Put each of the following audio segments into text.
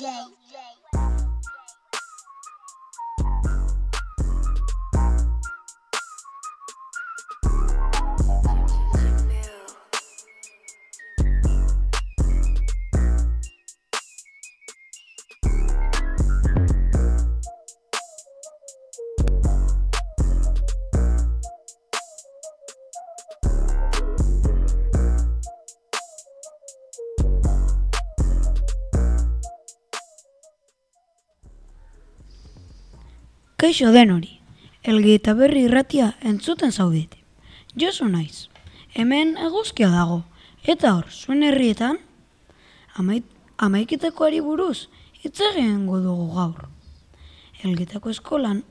Yeah. Kaixo den hori, elgi eta berri irratia entzuten zaudete. Josu naiz, hemen eguzkia dago, eta hor, zuen herrietan, amait, amaiketakoari buruz, hitz egin dugu gaur. Elgetako eskolan,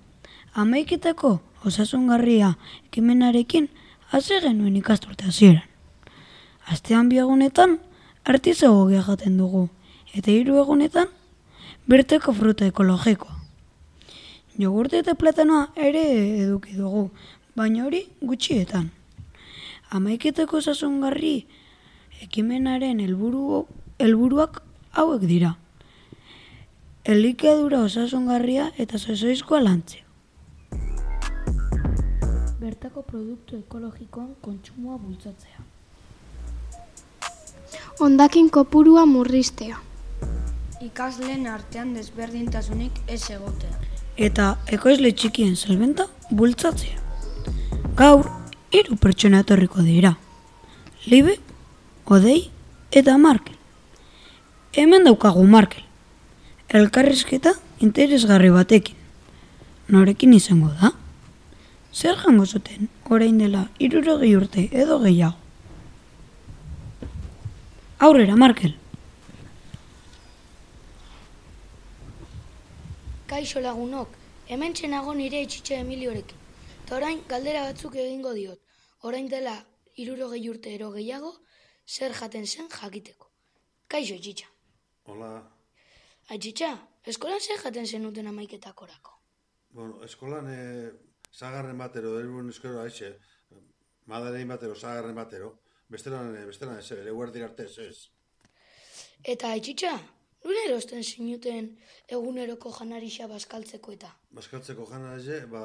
amaiketako osasungarria ekimenarekin hasi genuen ikasturte hasieran. Astean bi egunetan, artizago jaten dugu, eta hiru egunetan, berteko fruta ekologikoa. Jogurte eta platanoa ere eduki dugu, baina hori gutxietan. Amaiketako sasungarri ekimenaren helburu helburuak hauek dira. Elikadura osasungarria eta sosoizkoa lantzea. Bertako produktu ekologikoan kontsumoa bultzatzea. Ondakin kopurua murriztea. Ikasleen artean desberdintasunik ez egotea eta ekoizle txikien zelbenta bultzatzea. Gaur, hiru pertsona etorriko dira. Libe, Odei eta Markel. Hemen daukagu Markel. Elkarrizketa interesgarri batekin. Norekin izango da? Zer jango zuten orain dela irurogei urte edo gehiago? Aurrera, Markel. Kaixo lagunok, hemen txenago nire etxitxe Emiliorekin. Eta orain galdera batzuk egingo diot. Orain dela irurogei urte ero gehiago, zer jaten zen jakiteko. Kaixo, etxitxa. Hola. Etxitxa, eskolan zer jaten zen uten amaiketakorako? Bueno, eskolan e, zagarren batero, erbun eskero haixe, madarein batero, zagarren batero, bestelan, e, bestelan ez, ere guardi arte ez. Eta etxitxa, Nure erosten zinuten eguneroko janarixa baskaltzeko eta? Baskaltzeko janarixe, ba,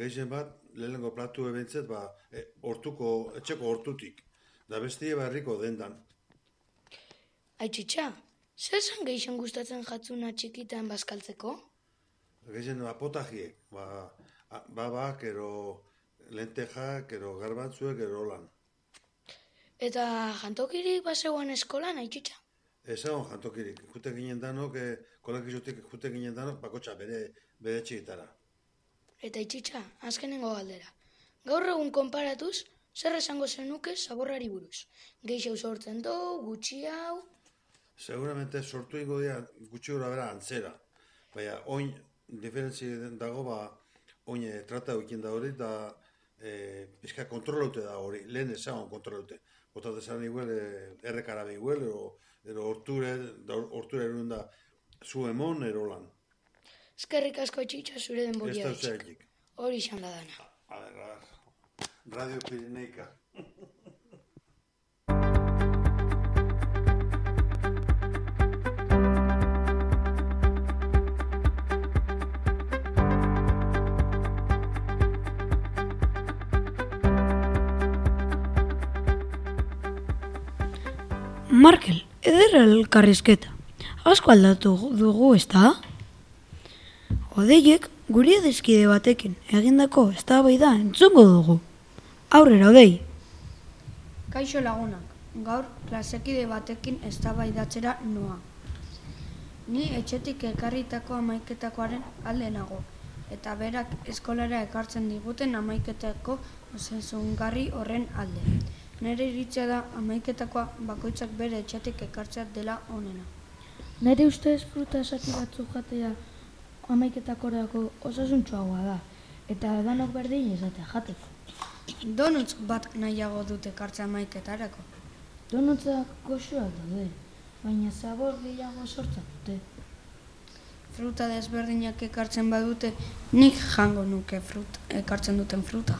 gehien bat, lehenengo platu ebentzet, ba, e, hortuko, etxeko hortutik. Da bestie barriko dendan. Aitxitxa, zer zen gehien gustatzen jatzuna txikitan baskaltzeko? Gehien, ba, potajiek, ba, babak, ero lentejak, ero garbatzuek, ero lan. Eta jantokirik basegoan eskolan, aitxitxa? Ez hau jantokirik, jute ginen danok, e, kolekizutik jute ginen danok, bakotxa bere, bere txigitara. Eta itxitxa, azkenengo galdera. Gaur egun konparatuz, zer esango zenuke zaborrari buruz? Geixau sortzen du, gutxi hau... Seguramente sortu ingo dira gutxi gura bera antzera. Baina, oin, diferentzi dago, ba, oin e, trata da hori, da e, pizka kontrolaute da hori, lehen ezagon kontrolaute. Bota dezaren iguel, e, errekarabe iguel, o, edo horture, horture erun da zu emon erolan. Eskerrik asko txitsa zure denboria etxik. Hori izan da dana. A, a, Radio Pirineika. Markel, eder elkarrizketa. Asko aldatu dugu, ez da? Odeiek, guri edizkide batekin, egindako ez da bai da, entzungo dugu. Aurrera, odei. Kaixo lagunak, gaur klasekide batekin ez da bai datzera noa. Ni etxetik ekarritako amaiketakoaren alde nago, eta berak eskolara ekartzen diguten amaiketako zezungarri horren alde. Nere iritzea da amaiketakoa bakoitzak bere etxatik ekartzea dela onena. Nere ustez fruta esati batzuk jatea amaiketakorako osasuntxoagoa da, eta danok berdin ezatea jateko. Donuts bat nahiago dute ekartzea amaiketarako. Donutzak goxuak daude, baina zabor gehiago sortzen dute. Fruta desberdinak ekartzen badute, nik jango nuke frut, ekartzen duten fruta.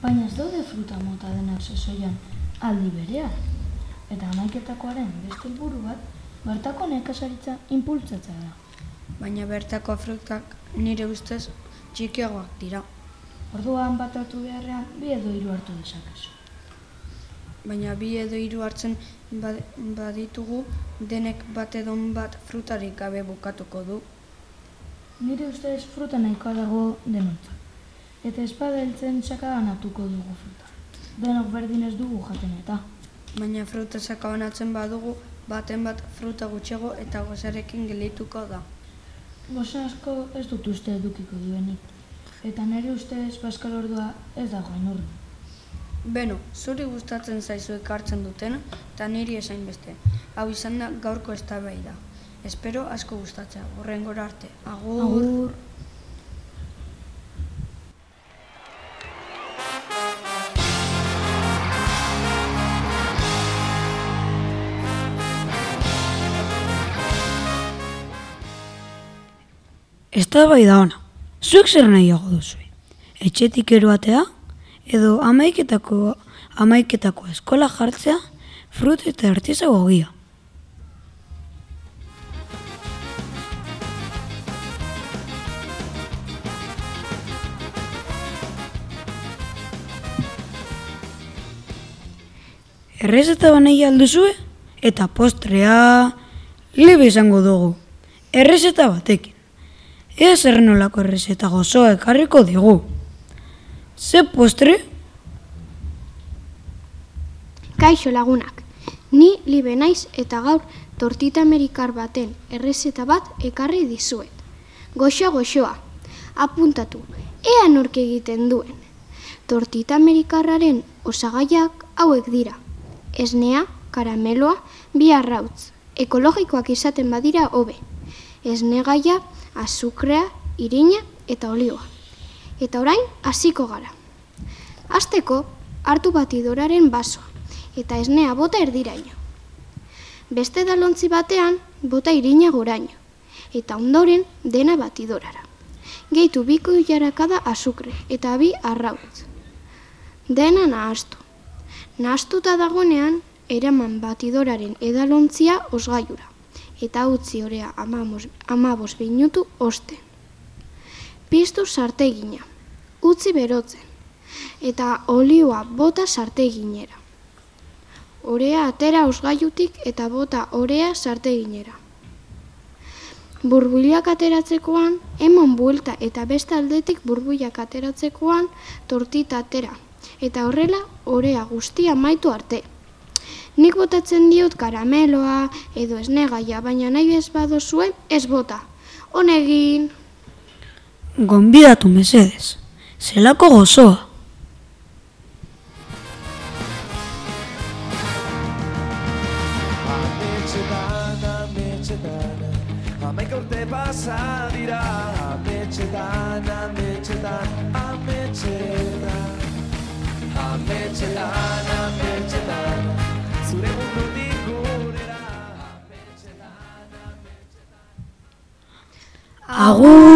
Baina ez daude fruta mota denak sesoian, aldi berea. Eta amaiketakoaren beste helburu bat Bertako nekazaritza impultzatza da. baina bertako frutak nire ustez txikiagoak dira. Orduan bat hartu beharrean, bi edo hiru hartu dezakezu. Baina bi edo hiru hartzen ba- baditugu denek bat edon bat frutarik gabe bukatuko du. Nire ustez fruta nahikoa dago denontzat. Eta espada heltzen sakadan hartuko dugu fruta. Denok berdin ez dugu jaten eta. Baina fruta sakabanatzen badugu baten bat fruta gutxego eta gozarekin gelituko da. Goza asko ez dut uste edukiko duenik. Eta nire ustez Paskal ordua ez dagoen urri. Beno, zuri gustatzen zaizu ekartzen dutena eta niri esain beste. Hau izan da gaurko eztabaida. Espero asko gustatzea. Horrengora arte. Agur. Agur. Ez da bai da ona. Zuek zer nahiago duzu? Etxetik eroatea? Edo amaiketako, amaiketako eskola jartzea? Frut eta artizago ogia. Errezeta banei alduzue? Eta postrea... Libe izango dugu. Errezeta batekin. Ea zer nolako errezeta gozoa ekarriko digu. Ze postre? Kaixo lagunak, ni libe naiz eta gaur tortita amerikar baten errezeta bat ekarri dizuet. Goxoa goxoa, apuntatu, ea nork egiten duen. Tortita amerikarraren osagaiak hauek dira. Esnea, karameloa, bi arrautz. Ekologikoak izaten badira hobe. Esnegaia, azukrea, irina eta olioa. Eta orain hasiko gara. Hasteko hartu batidoraren basoa eta esnea bota erdiraino. Beste dalontzi batean bota irina goraino eta ondoren dena batidorara. Gehitu biko jarakada azukre eta bi arrautz. Dena nahastu. Nahastuta dagoenean eraman batidoraren edalontzia osgaiura eta utzi orea amamos, amabos minutu osten. Piztu sartegina, utzi berotzen, eta olioa bota sarteginera. Orea atera osgaiutik eta bota orea sarteginera. Burbuilak ateratzekoan, emon buelta eta beste aldetik burbuilak ateratzekoan tortita atera. Eta horrela, orea guztia maitu arte. Nik botatzen diot karameloa edo esnegaia, baina nahi ez badozue, ez bota. Honegin! Gonbidatu mesedez. Zelako gozoa. Hamaika urte pasa dira ametxetan, ametxetan Ametxetan, gurera Ametxetan, ametxetan Agur!